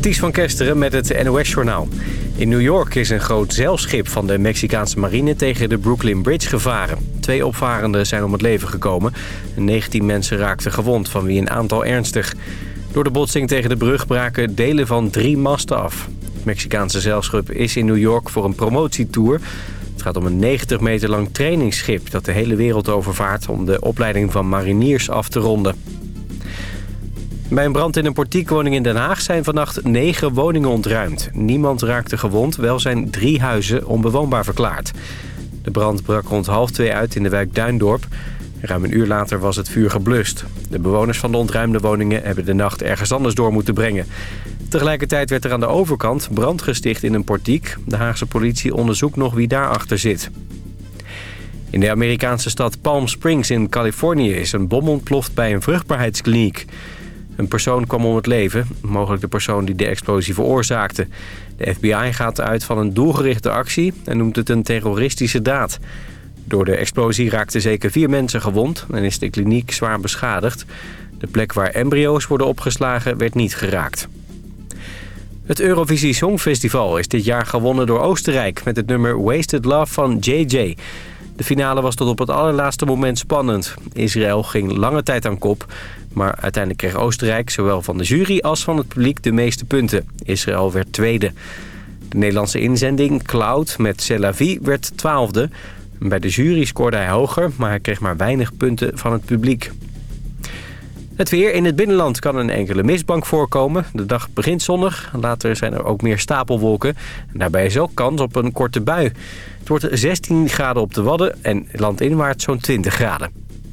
Ties van Kesteren met het NOS-journaal. In New York is een groot zeilschip van de Mexicaanse marine tegen de Brooklyn Bridge gevaren. Twee opvarenden zijn om het leven gekomen. 19 mensen raakten gewond, van wie een aantal ernstig. Door de botsing tegen de brug braken delen van drie masten af. Het Mexicaanse zeilschip is in New York voor een promotietour. Het gaat om een 90 meter lang trainingsschip dat de hele wereld overvaart... om de opleiding van mariniers af te ronden. Bij een brand in een portiekwoning in Den Haag zijn vannacht negen woningen ontruimd. Niemand raakte gewond, wel zijn drie huizen onbewoonbaar verklaard. De brand brak rond half twee uit in de wijk Duindorp. Ruim een uur later was het vuur geblust. De bewoners van de ontruimde woningen hebben de nacht ergens anders door moeten brengen. Tegelijkertijd werd er aan de overkant brand gesticht in een portiek. De Haagse politie onderzoekt nog wie daarachter zit. In de Amerikaanse stad Palm Springs in Californië is een bom ontploft bij een vruchtbaarheidskliniek. Een persoon kwam om het leven, mogelijk de persoon die de explosie veroorzaakte. De FBI gaat uit van een doelgerichte actie en noemt het een terroristische daad. Door de explosie raakten zeker vier mensen gewond en is de kliniek zwaar beschadigd. De plek waar embryo's worden opgeslagen werd niet geraakt. Het Eurovisie Songfestival is dit jaar gewonnen door Oostenrijk... met het nummer Wasted Love van JJ. De finale was tot op het allerlaatste moment spannend. Israël ging lange tijd aan kop... maar uiteindelijk kreeg Oostenrijk zowel van de jury als van het publiek de meeste punten. Israël werd tweede. De Nederlandse inzending Cloud met Celavi werd twaalfde. Bij de jury scoorde hij hoger, maar hij kreeg maar weinig punten van het publiek. Het weer. In het binnenland kan een enkele mistbank voorkomen. De dag begint zonnig. Later zijn er ook meer stapelwolken. En daarbij is ook kans op een korte bui. Het wordt 16 graden op de Wadden en landinwaarts zo'n 20 graden.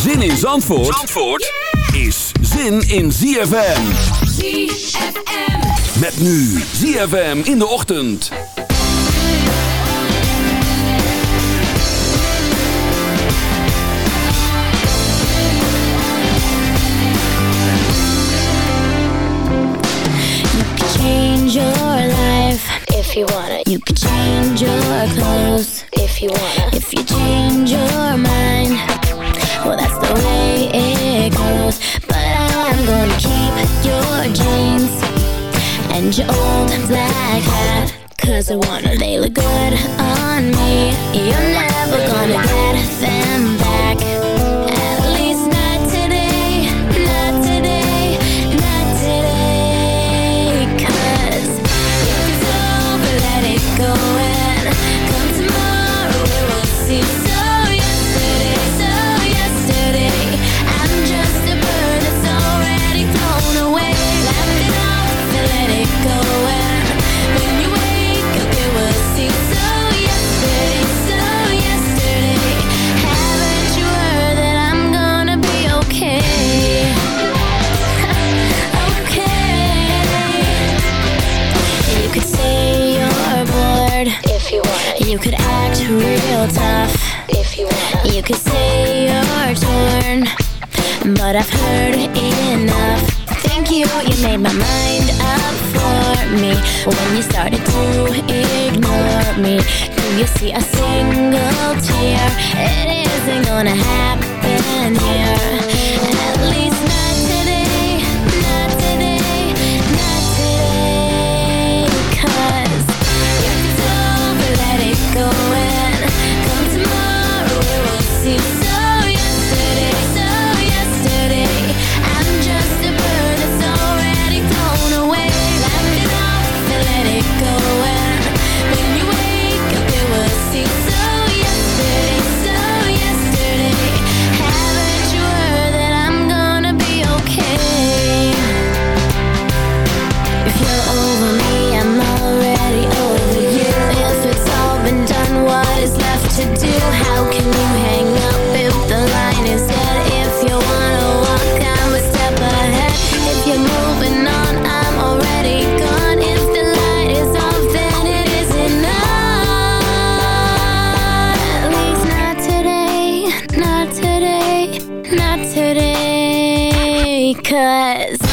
Zin in Zandvoort, Zandvoort is zin in ZFM. ZFM. Met nu ZFM in de ochtend. You could change your life if you wanna. You could change your clothes if you wanna. If you change your mind, well that's the way it goes. But I'm gonna keep your jeans and your old black hat. Cause I wanna, they look good on me. You're never gonna get them back. because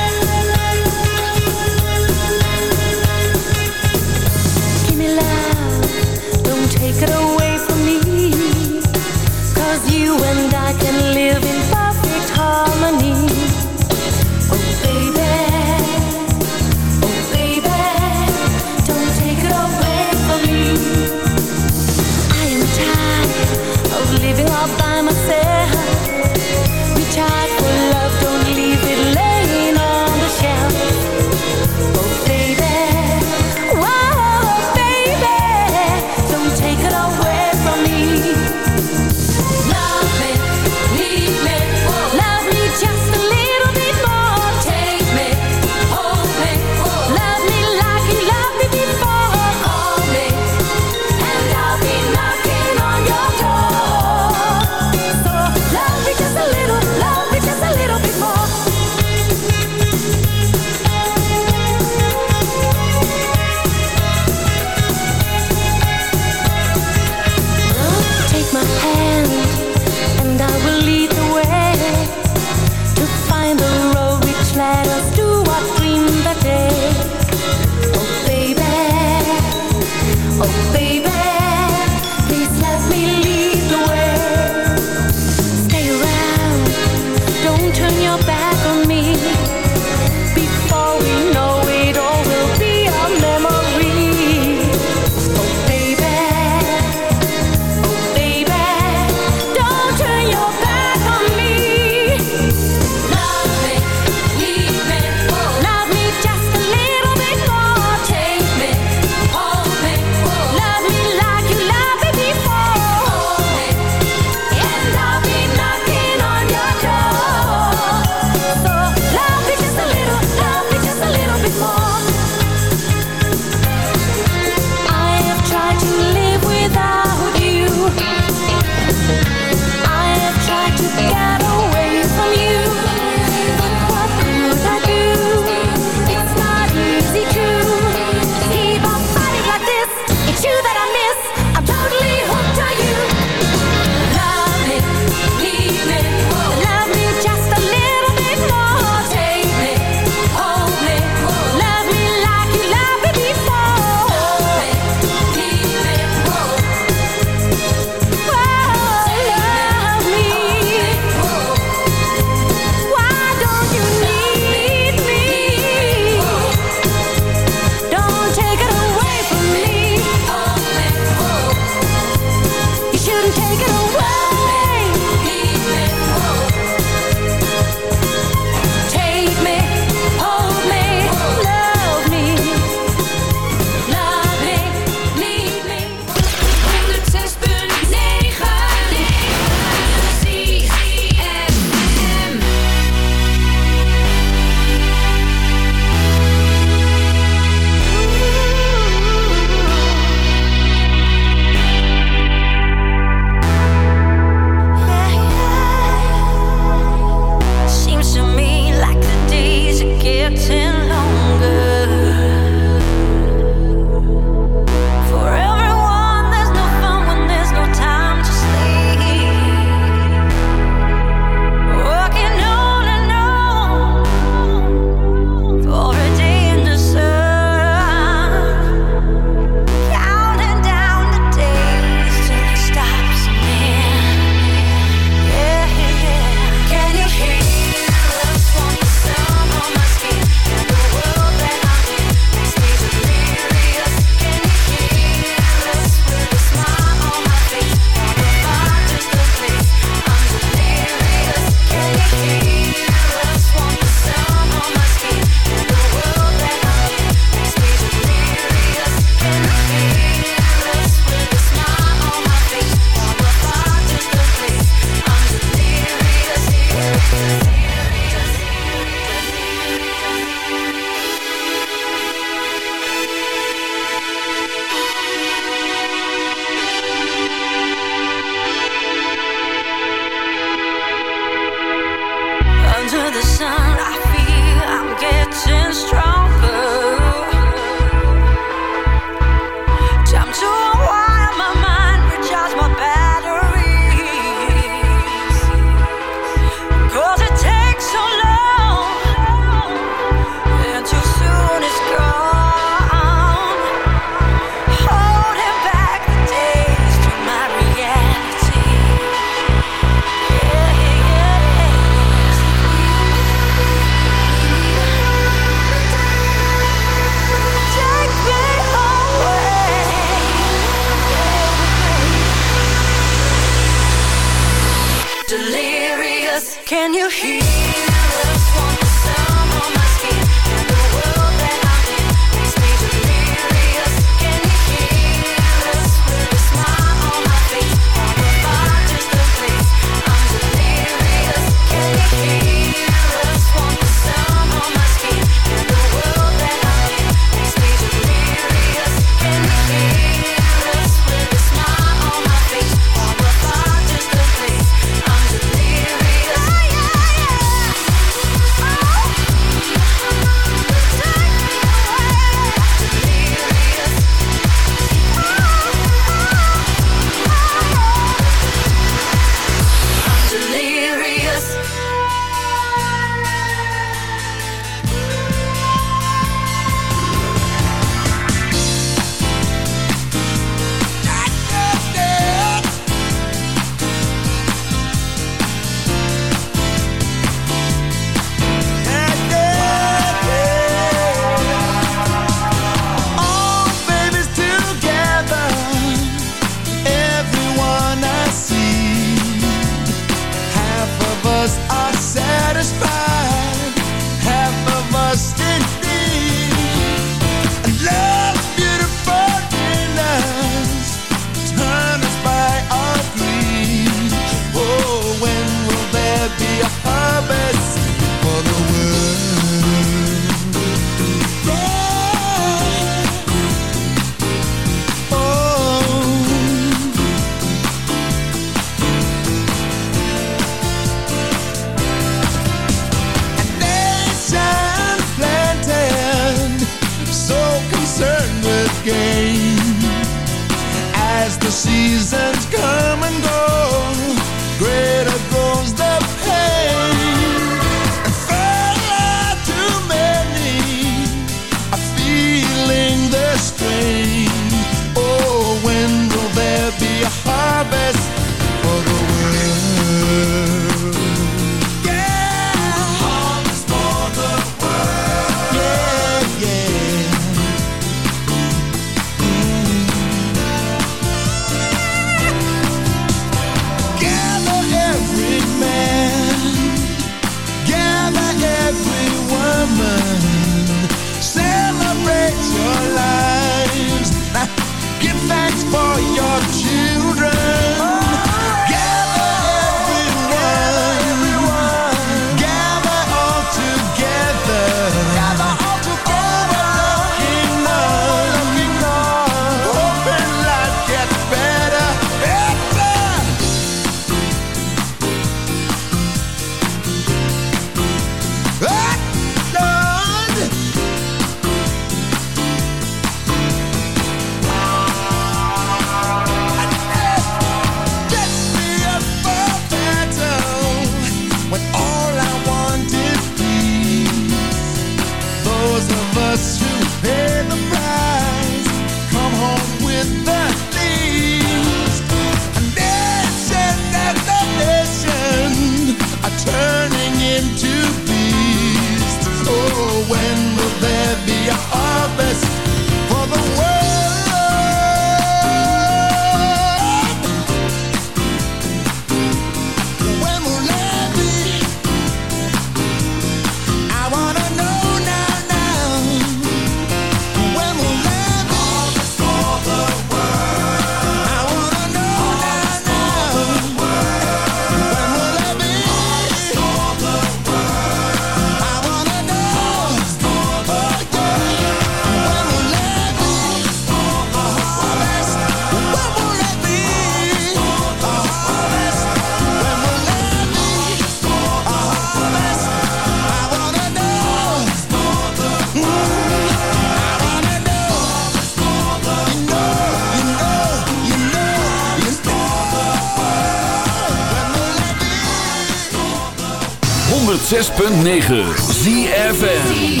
106.9 ZFN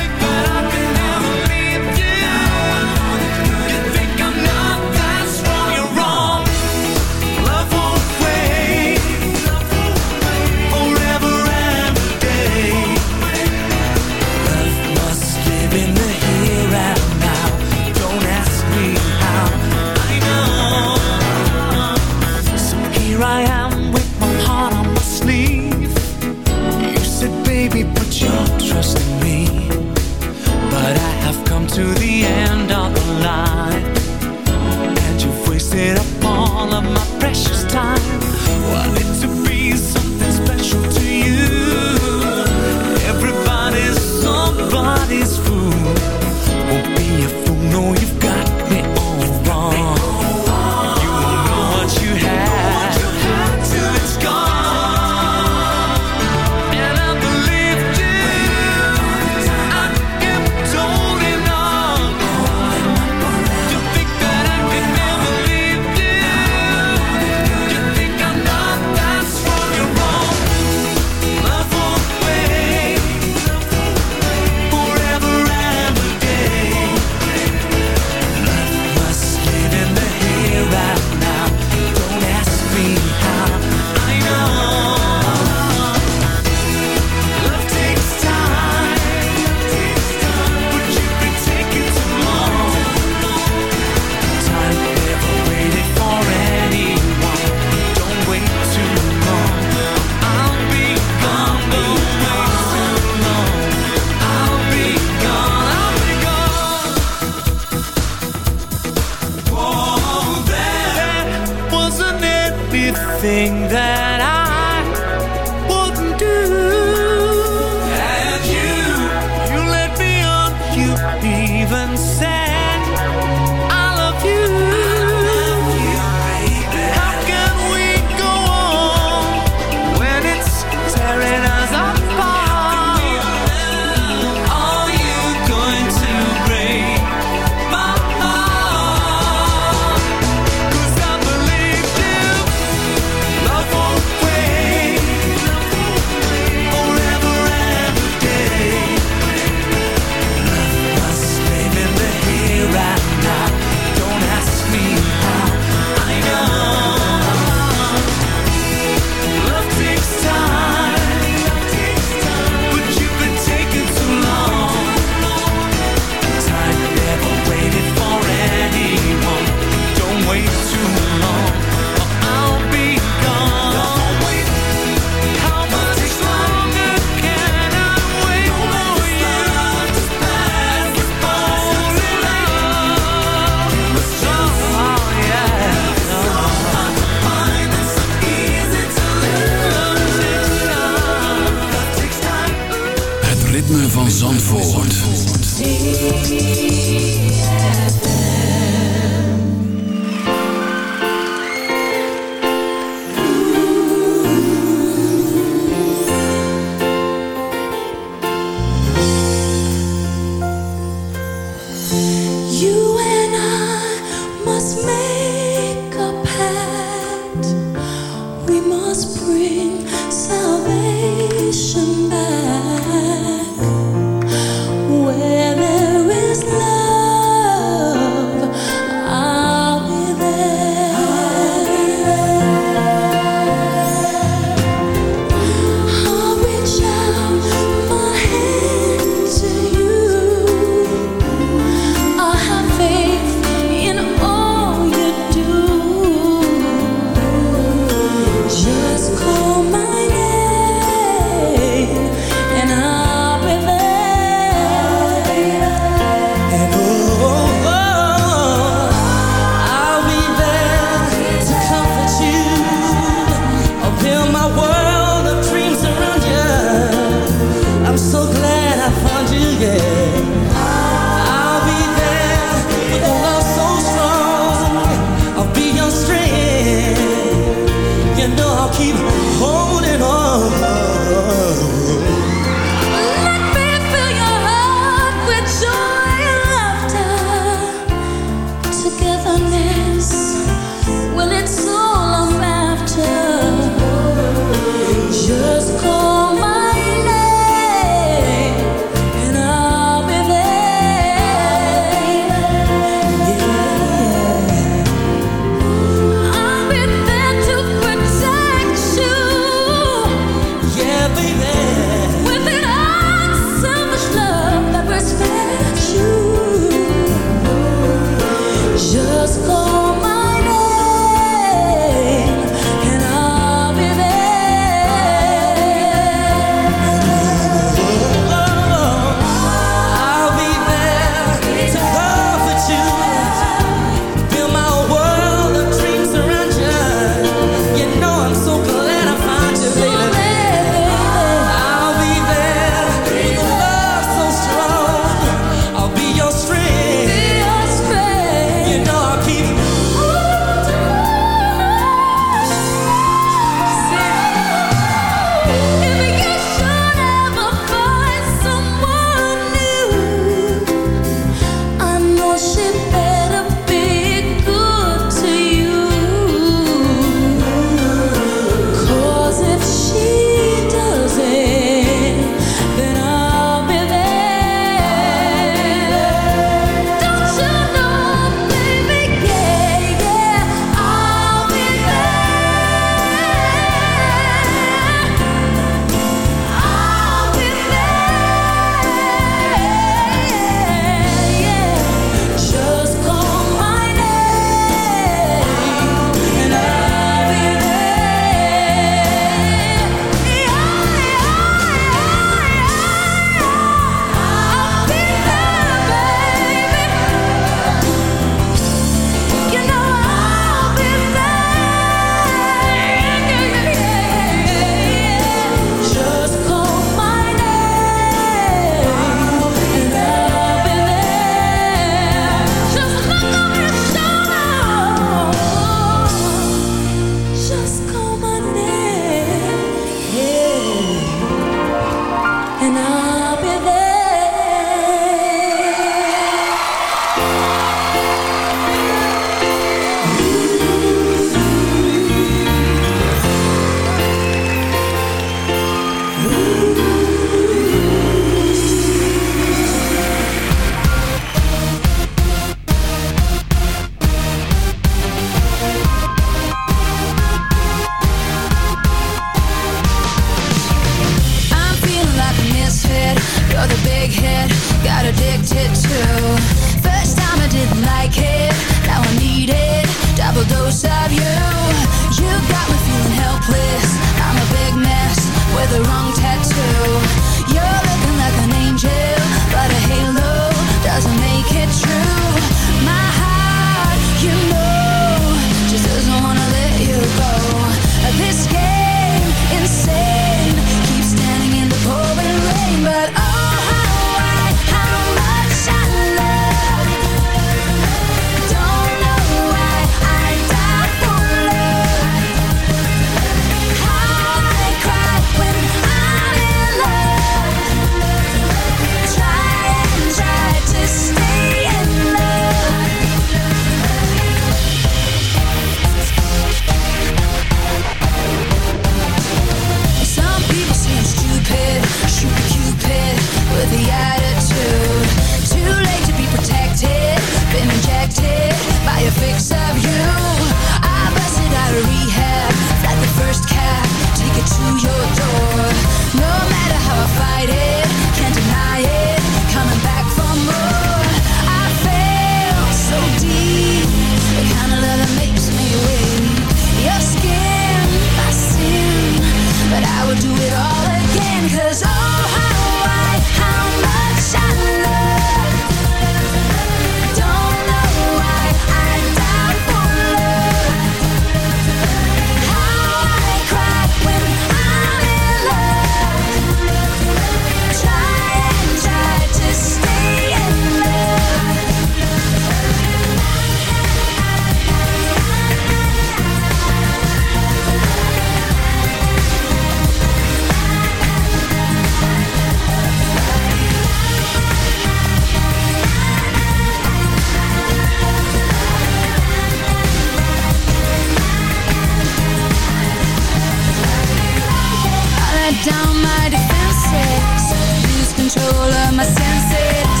down my defenses. Lose control of my senses.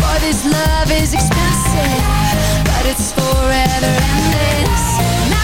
Boy, this love is expensive But it's forever endless.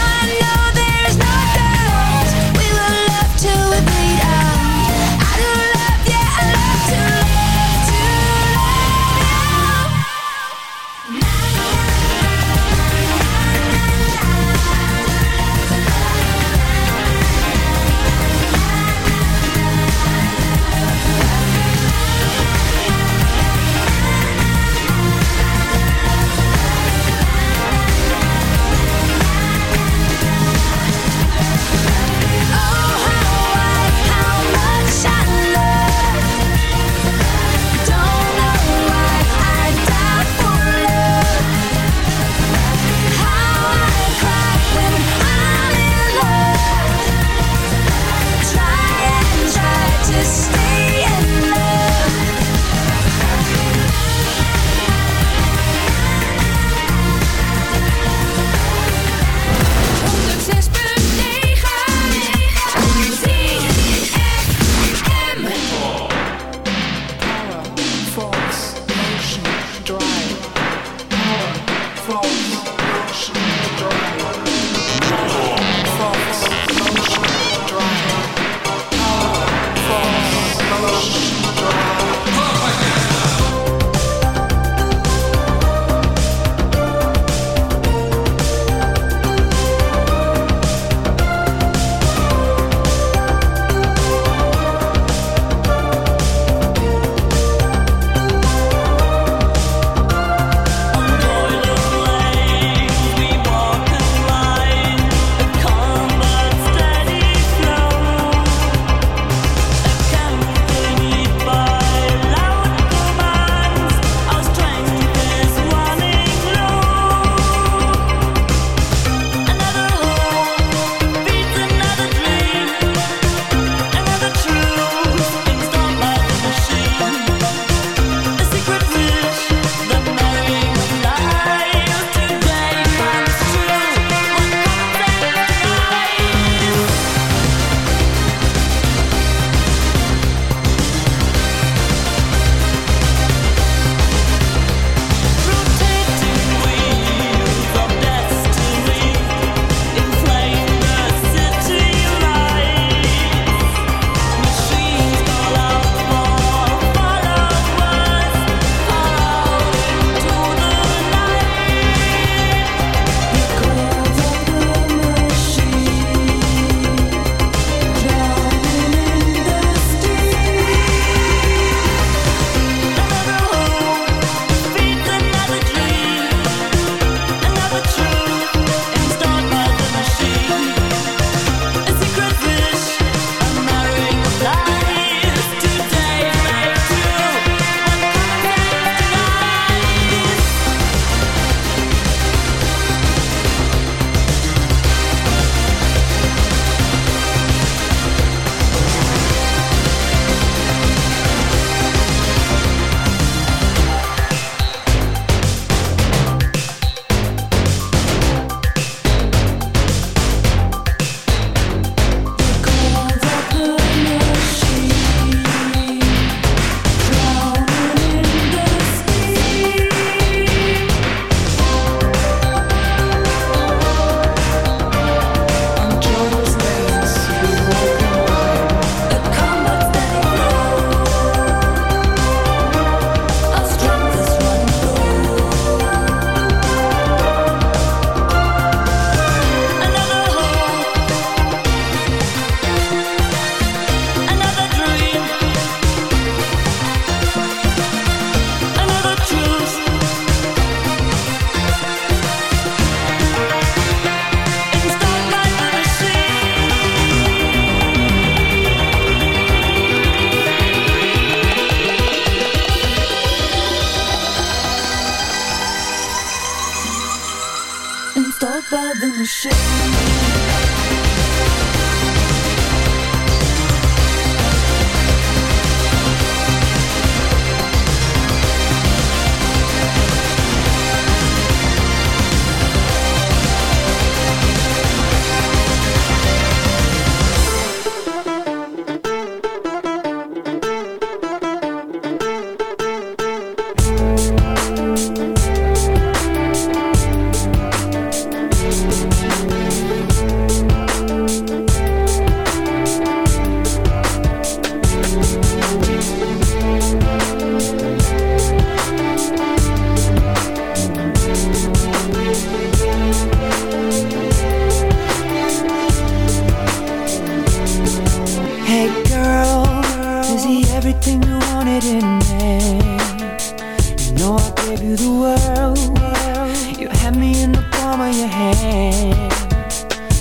You had me in the palm of your hand.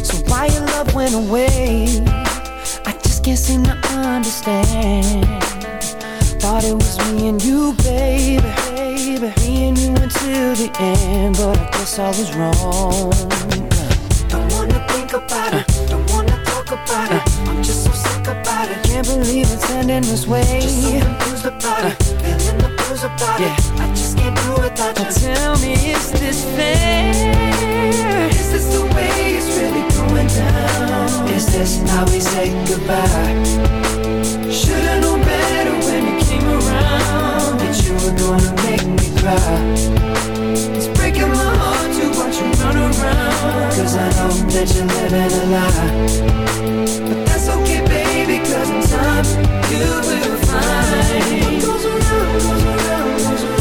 So why your love went away? I just can't seem to understand. Thought it was me and you, baby, baby. Me and you until the end, but I guess I was wrong. Don't wanna think about it, don't wanna talk about it. I'm just so sick about it. Can't believe it's ending this way. Just so confused about it, feeling the blues about it. I just can't do you. Tell me, is this fair? Is this the way it's really going down? Is this how we say goodbye? Should've known better when you came around That you were gonna make me cry It's breaking my heart to watch you run around Cause I know that you're living a lie But that's okay baby cause in time you will find What goes around, goes around, goes around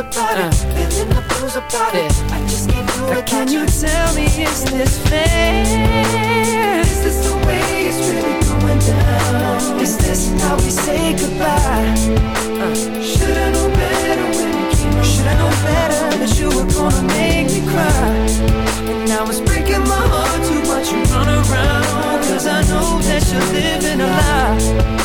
Just so confused about it, uh. feeling the blues about it. I just can't do it. Can you tell me, is this fair? Is this the way it's really going down? Is this how we say goodbye? Uh. Should've known better when you came around. Should've known better that you were gonna make me cry. And now it's breaking my heart to watch you run around. Cause I know that you're living a lie.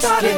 started